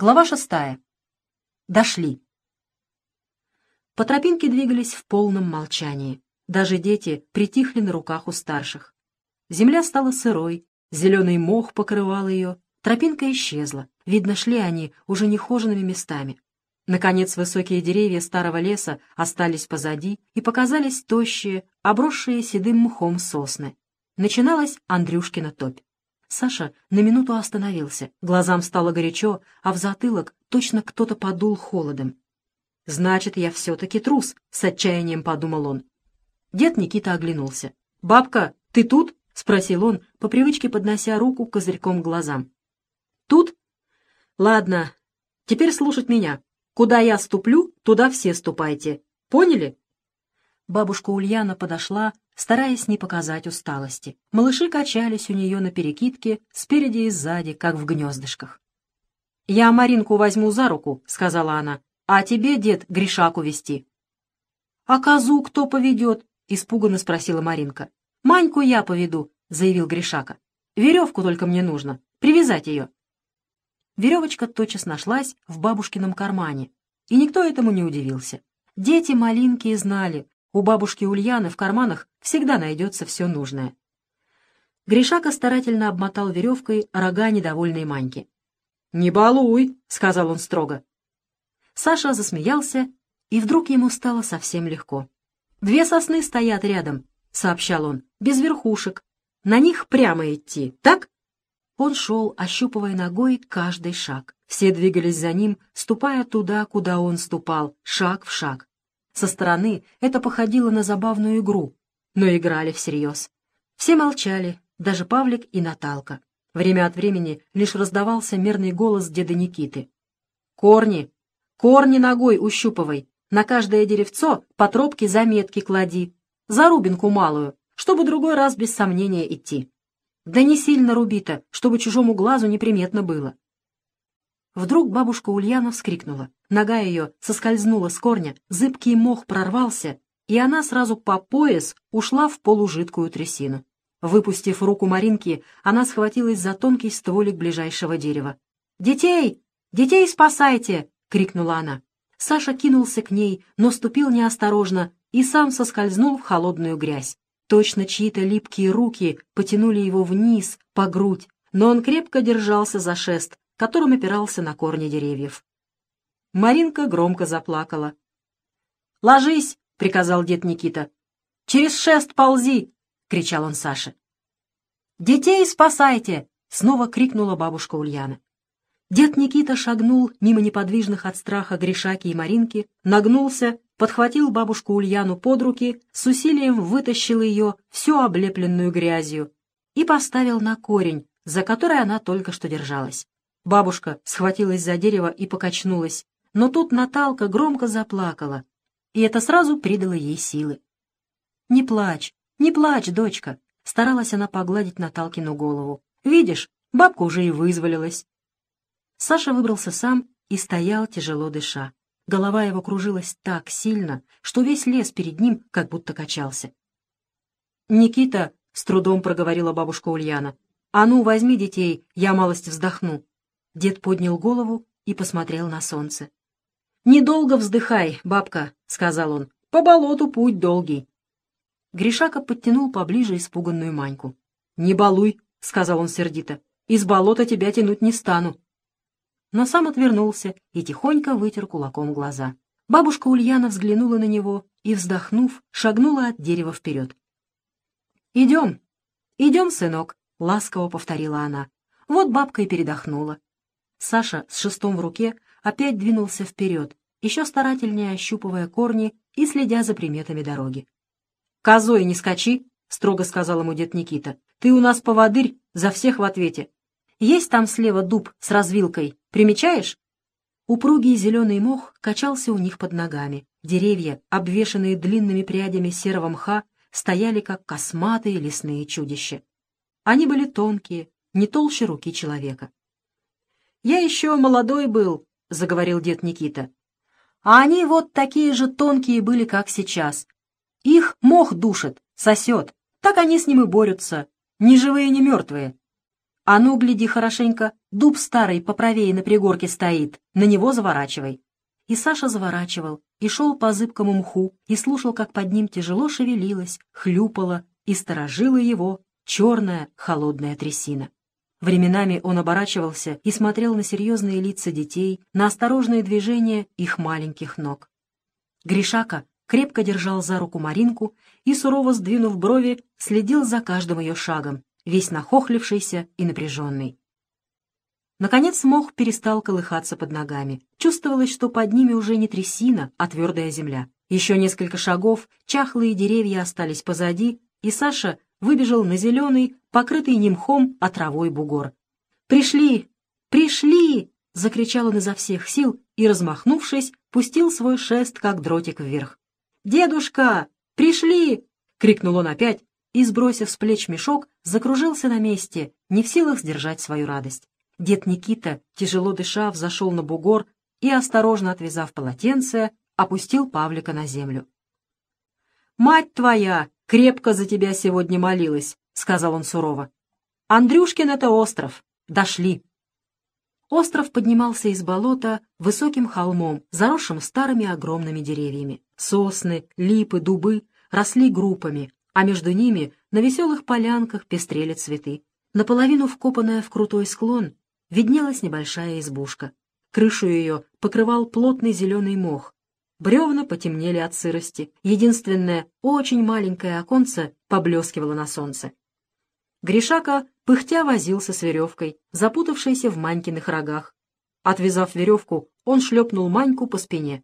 Глава шестая. Дошли. По тропинке двигались в полном молчании. Даже дети притихли на руках у старших. Земля стала сырой, зеленый мох покрывал ее, тропинка исчезла. Видно, шли они уже нехоженными местами. Наконец высокие деревья старого леса остались позади и показались тощие, обросшие седым мхом сосны. Начиналась Андрюшкина топь. Саша на минуту остановился. Глазам стало горячо, а в затылок точно кто-то подул холодом. «Значит, я все-таки трус», — с отчаянием подумал он. Дед Никита оглянулся. «Бабка, ты тут?» — спросил он, по привычке поднося руку козырьком к глазам. «Тут? Ладно, теперь слушать меня. Куда я ступлю, туда все ступайте. Поняли?» Бабушка Ульяна подошла, стараясь не показать усталости. Малыши качались у нее на перекидке, спереди и сзади, как в гнездышках. «Я Маринку возьму за руку», — сказала она, — «а тебе, дед, Гришаку вести». «А козу кто поведет?» — испуганно спросила Маринка. «Маньку я поведу», — заявил Гришака. «Веревку только мне нужно, привязать ее». Веревочка тотчас нашлась в бабушкином кармане, и никто этому не удивился. Дети малинки знали, у бабушки Ульяны в карманах всегда найдется все нужное. Гришака старательно обмотал веревкой рога недовольной Маньки. «Не балуй!» — сказал он строго. Саша засмеялся, и вдруг ему стало совсем легко. «Две сосны стоят рядом», — сообщал он, — «без верхушек. На них прямо идти, так?» Он шел, ощупывая ногой каждый шаг. Все двигались за ним, ступая туда, куда он ступал, шаг в шаг. Со стороны это походило на забавную игру, но играли всерьез. Все молчали, даже Павлик и Наталка. Время от времени лишь раздавался мерный голос деда Никиты. «Корни! Корни ногой ущупывай! На каждое деревцо по тропке заметки клади! За рубинку малую, чтобы другой раз без сомнения идти! Да не сильно руби-то, чтобы чужому глазу неприметно было!» Вдруг бабушка Ульяна вскрикнула. Нога ее соскользнула с корня, зыбкий мох прорвался, и она сразу по пояс ушла в полужидкую трясину. Выпустив руку Маринки, она схватилась за тонкий стволик ближайшего дерева. «Детей! Детей спасайте!» — крикнула она. Саша кинулся к ней, но ступил неосторожно и сам соскользнул в холодную грязь. Точно чьи-то липкие руки потянули его вниз, по грудь, но он крепко держался за шест, которым опирался на корни деревьев. Маринка громко заплакала. «Ложись!» — приказал дед Никита. «Через шест ползи!» — кричал он Саше. «Детей спасайте!» — снова крикнула бабушка Ульяна. Дед Никита шагнул мимо неподвижных от страха Гришаки и Маринки, нагнулся, подхватил бабушку Ульяну под руки, с усилием вытащил ее, всю облепленную грязью, и поставил на корень, за который она только что держалась. Бабушка схватилась за дерево и покачнулась, но тут Наталка громко заплакала, и это сразу придало ей силы. «Не плачь, не плачь, дочка!» — старалась она погладить Наталкину голову. «Видишь, бабка уже и вызволилась». Саша выбрался сам и стоял, тяжело дыша. Голова его кружилась так сильно, что весь лес перед ним как будто качался. «Никита», — с трудом проговорила бабушка Ульяна, — «а ну, возьми детей, я малость вздохну». Дед поднял голову и посмотрел на солнце. «Недолго вздыхай, бабка», — сказал он. «По болоту путь долгий». Гришака подтянул поближе испуганную Маньку. «Не балуй», — сказал он сердито. «Из болота тебя тянуть не стану». Но сам отвернулся и тихонько вытер кулаком глаза. Бабушка Ульяна взглянула на него и, вздохнув, шагнула от дерева вперед. «Идем, идем, сынок», — ласково повторила она. Вот бабка и передохнула. Саша с шестом в руке опять двинулся вперед, еще старательнее ощупывая корни и следя за приметами дороги. «Козой не скачи!» — строго сказал ему дед Никита. «Ты у нас поводырь, за всех в ответе. Есть там слева дуб с развилкой, примечаешь?» Упругий зеленый мох качался у них под ногами. Деревья, обвешанные длинными прядями серого мха, стояли как косматые лесные чудища. Они были тонкие, не толще руки человека. «Я еще молодой был», — заговорил дед Никита. «А они вот такие же тонкие были, как сейчас. Их мох душит, сосет. Так они с ним и борются. Ни живые, ни мертвые. А ну, гляди хорошенько, Дуб старый поправее на пригорке стоит, на него заворачивай». И Саша заворачивал, и шел по зыбкому мху, и слушал, как под ним тяжело шевелилась, хлюпала и сторожила его черная холодная трясина. Временами он оборачивался и смотрел на серьезные лица детей, на осторожные движения их маленьких ног. Гришака крепко держал за руку Маринку и, сурово сдвинув брови, следил за каждым ее шагом, весь нахохлившийся и напряженный. Наконец мох перестал колыхаться под ногами. Чувствовалось, что под ними уже не трясина, а твердая земля. Еще несколько шагов, чахлые деревья остались позади, и Саша выбежал на зеленый, покрытый немхом, травой бугор. «Пришли! Пришли!» — закричал он изо всех сил и, размахнувшись, пустил свой шест, как дротик вверх. «Дедушка! Пришли!» — крикнул он опять и, сбросив с плеч мешок, закружился на месте, не в силах сдержать свою радость. Дед Никита, тяжело дыша, взошел на бугор и, осторожно отвязав полотенце, опустил Павлика на землю. «Мать твоя крепко за тебя сегодня молилась», — сказал он сурово. «Андрюшкин — это остров. Дошли». Остров поднимался из болота высоким холмом, заросшим старыми огромными деревьями. Сосны, липы, дубы росли группами, а между ними на веселых полянках пестрели цветы. Наполовину вкопанная в крутой склон виднелась небольшая избушка. Крышу ее покрывал плотный зеленый мох. Бревна потемнели от сырости. Единственное, очень маленькое оконце поблескивало на солнце. Гришака пыхтя возился с веревкой, запутавшейся в Манькиных рогах. Отвязав веревку, он шлепнул Маньку по спине.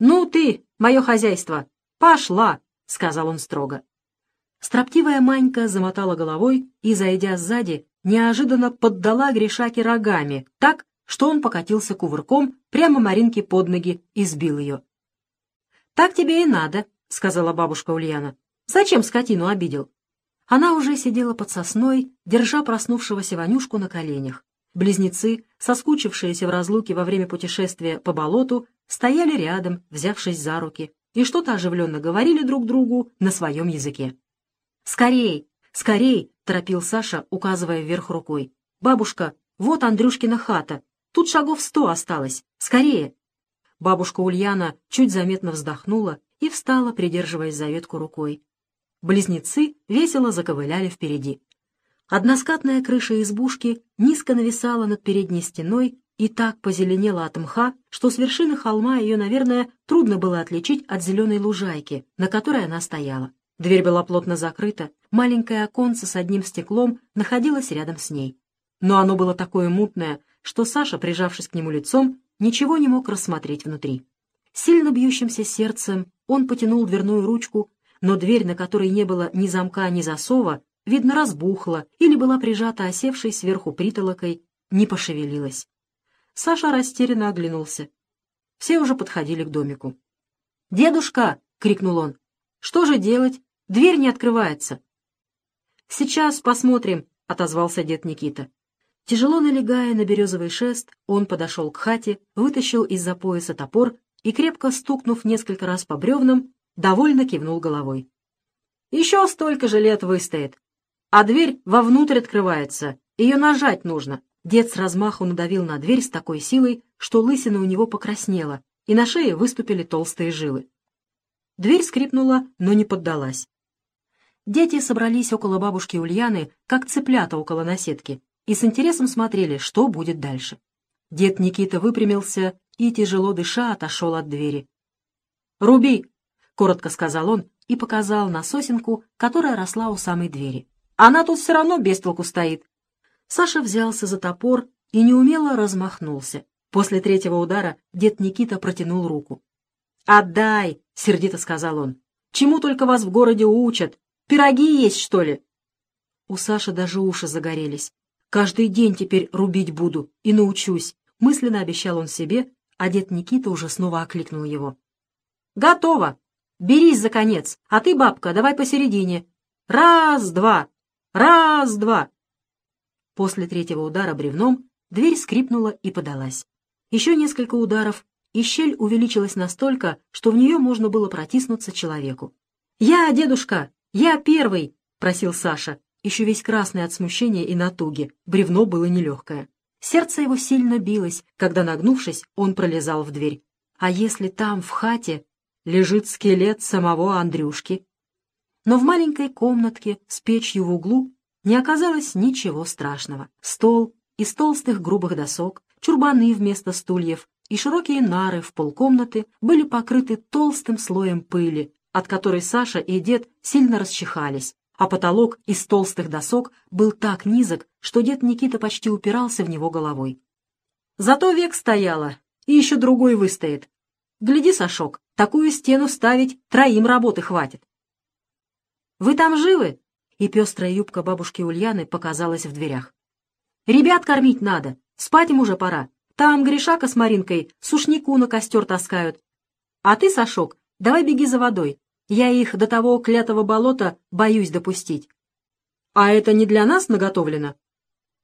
«Ну ты, мое хозяйство, пошла!» — сказал он строго. Строптивая Манька замотала головой и, зайдя сзади, неожиданно поддала Гришаке рогами так, что он покатился кувырком прямо Маринке под ноги и сбил ее. «Так тебе и надо», — сказала бабушка Ульяна. «Зачем скотину обидел?» Она уже сидела под сосной, держа проснувшегося Ванюшку на коленях. Близнецы, соскучившиеся в разлуке во время путешествия по болоту, стояли рядом, взявшись за руки, и что-то оживленно говорили друг другу на своем языке. «Скорей! Скорей!» — торопил Саша, указывая вверх рукой. «Бабушка, вот Андрюшкина хата. Тут шагов сто осталось. Скорее!» Бабушка Ульяна чуть заметно вздохнула и встала, придерживаясь за ветку рукой. Близнецы весело заковыляли впереди. Односкатная крыша избушки низко нависала над передней стеной и так позеленела от мха, что с вершины холма ее, наверное, трудно было отличить от зеленой лужайки, на которой она стояла. Дверь была плотно закрыта, маленькое оконце с одним стеклом находилось рядом с ней. Но оно было такое мутное, что Саша, прижавшись к нему лицом, ничего не мог рассмотреть внутри. Сильно бьющимся сердцем он потянул дверную ручку но дверь, на которой не было ни замка, ни засова, видно, разбухла или была прижата осевшей сверху притолокой, не пошевелилась. Саша растерянно оглянулся. Все уже подходили к домику. «Дедушка!» — крикнул он. «Что же делать? Дверь не открывается». «Сейчас посмотрим», — отозвался дед Никита. Тяжело налегая на березовый шест, он подошел к хате, вытащил из-за пояса топор и, крепко стукнув несколько раз по бревнам, довольно кивнул головой. «Еще столько же лет выстоит. А дверь вовнутрь открывается, ее нажать нужно». Дед с размаху надавил на дверь с такой силой, что лысина у него покраснела, и на шее выступили толстые жилы. Дверь скрипнула, но не поддалась. Дети собрались около бабушки Ульяны, как цыплята около наседки, и с интересом смотрели, что будет дальше. Дед Никита выпрямился и, тяжело дыша, отошел от двери. «Руби!» коротко сказал он и показал на сосенку, которая росла у самой двери. «Она тут все равно без толку стоит». Саша взялся за топор и неумело размахнулся. После третьего удара дед Никита протянул руку. «Отдай!» — сердито сказал он. «Чему только вас в городе учат? Пироги есть, что ли?» У Саши даже уши загорелись. «Каждый день теперь рубить буду и научусь», — мысленно обещал он себе, а дед Никита уже снова окликнул его. «Готово!» Берись за конец, а ты, бабка, давай посередине. Раз, два, раз, два. После третьего удара бревном дверь скрипнула и подалась. Еще несколько ударов, и щель увеличилась настолько, что в нее можно было протиснуться человеку. «Я, дедушка, я первый!» — просил Саша, еще весь красный от смущения и натуги. Бревно было нелегкое. Сердце его сильно билось, когда, нагнувшись, он пролезал в дверь. А если там, в хате, лежит скелет самого Андрюшки? Но в маленькой комнатке с печью в углу не оказалось ничего страшного. Стол из толстых грубых досок, чурбаны вместо стульев и широкие нары в полкомнаты были покрыты толстым слоем пыли, от которой Саша и дед сильно расчихались, а потолок из толстых досок был так низок, что дед Никита почти упирался в него головой. Зато век стояло, и еще другой выстоит. Гляди, Сашок, такую стену ставить троим работы хватит. «Вы там живы?» И пестрая юбка бабушки Ульяны показалась в дверях. «Ребят кормить надо, спать им уже пора. Там Гришака с Маринкой сушнику на костер таскают. А ты, Сашок, давай беги за водой. Я их до того клятого болота боюсь допустить. А это не для нас наготовлено?»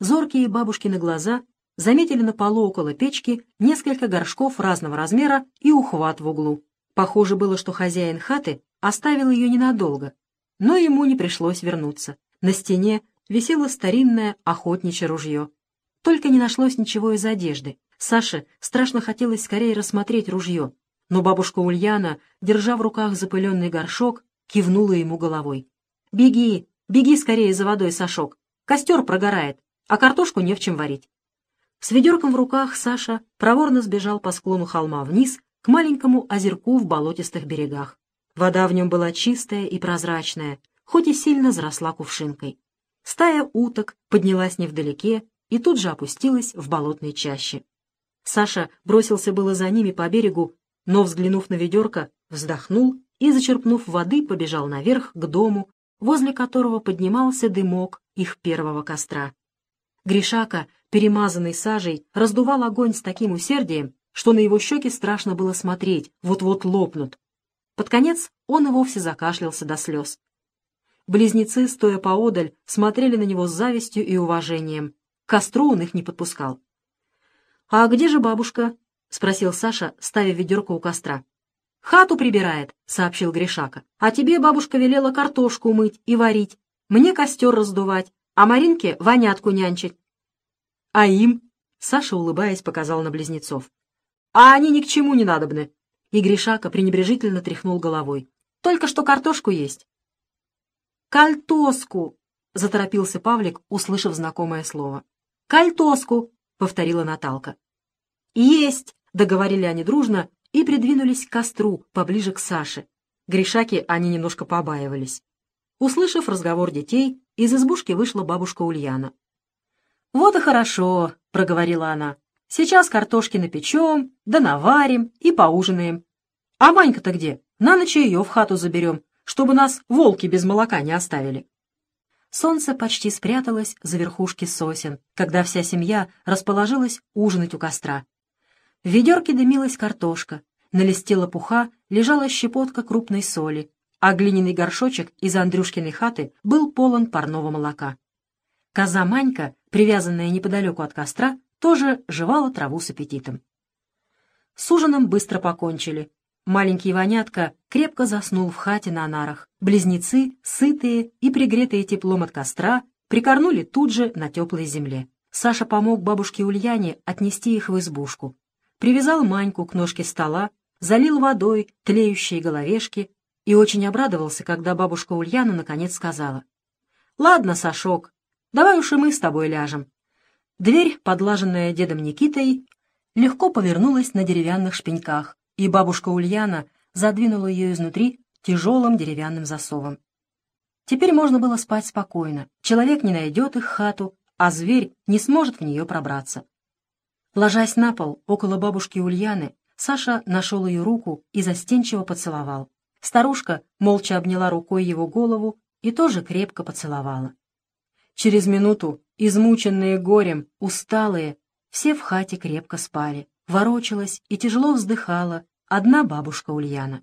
Зоркие бабушкины глаза заметили на полу около печки несколько горшков разного размера и ухват в углу. Похоже было, что хозяин хаты оставил ее ненадолго, но ему не пришлось вернуться. На стене висело старинное охотничье ружье. Только не нашлось ничего из одежды. Саше страшно хотелось скорее рассмотреть ружье, но бабушка Ульяна, держа в руках запыленный горшок, кивнула ему головой. «Беги, беги скорее за водой, Сашок. Костер прогорает, а картошку не в чем варить». С ведерком в руках Саша проворно сбежал по склону холма вниз к маленькому озерку в болотистых берегах. Вода в нем была чистая и прозрачная, хоть и сильно заросла кувшинкой. Стая уток поднялась невдалеке и тут же опустилась в болотной чаще. Саша бросился было за ними по берегу, но, взглянув на ведерко, вздохнул и, зачерпнув воды, побежал наверх к дому, возле которого поднимался дымок их первого костра. Гришака, перемазанный сажей, раздувал огонь с таким усердием, что на его щеки страшно было смотреть, вот-вот лопнут. Под конец он и вовсе закашлялся до слез. Близнецы, стоя поодаль, смотрели на него с завистью и уважением. К костру он их не подпускал. «А где же бабушка?» — спросил Саша, ставя ведерко у костра. «Хату прибирает», — сообщил Гришака. «А тебе бабушка велела картошку мыть и варить, мне костер раздувать, а Маринке вонятку нянчить». «А им?» — Саша, улыбаясь, показал на близнецов. «А они ни к чему не надобны. И Гришака пренебрежительно тряхнул головой. «Только что картошку есть». «Кальтоску!» — заторопился Павлик, услышав знакомое слово. «Кальтоску!» — повторила Наталка. «Есть!» — договорили они дружно и придвинулись к костру, поближе к Саше. Гришаки они немножко побаивались. Услышав разговор детей, из избушки вышла бабушка Ульяна. «Вот и хорошо», — проговорила она. Сейчас картошки напечем, да наварим и поужинаем. А Манька-то где? На ночь ее в хату заберем, чтобы нас волки без молока не оставили. Солнце почти спряталось за верхушки сосен, когда вся семья расположилась ужинать у костра. В ведерке дымилась картошка, на листе лопуха лежала щепотка крупной соли, а глиняный горшочек из Андрюшкиной хаты был полон парного молока. Коза Манька, привязанная неподалеку от костра, тоже жевала траву с аппетитом. С ужином быстро покончили. Маленький Ванятка крепко заснул в хате на нарах. Близнецы, сытые и пригретые теплом от костра, прикорнули тут же на теплой земле. Саша помог бабушке Ульяне отнести их в избушку. Привязал Маньку к ножке стола, залил водой тлеющие головешки и очень обрадовался, когда бабушка Ульяна наконец сказала. «Ладно, Сашок, давай уж и мы с тобой ляжем. Дверь, подлаженная дедом Никитой, легко повернулась на деревянных шпеньках, и бабушка Ульяна задвинула ее изнутри тяжелым деревянным засовом. Теперь можно было спать спокойно. Человек не найдет их хату, а зверь не сможет в нее пробраться. Ложась на пол около бабушки Ульяны, Саша нашел ее руку и застенчиво поцеловал. Старушка молча обняла рукой его голову и тоже крепко поцеловала. Через минуту Измученные горем, усталые, все в хате крепко спали. Ворочалась и тяжело вздыхала одна бабушка Ульяна.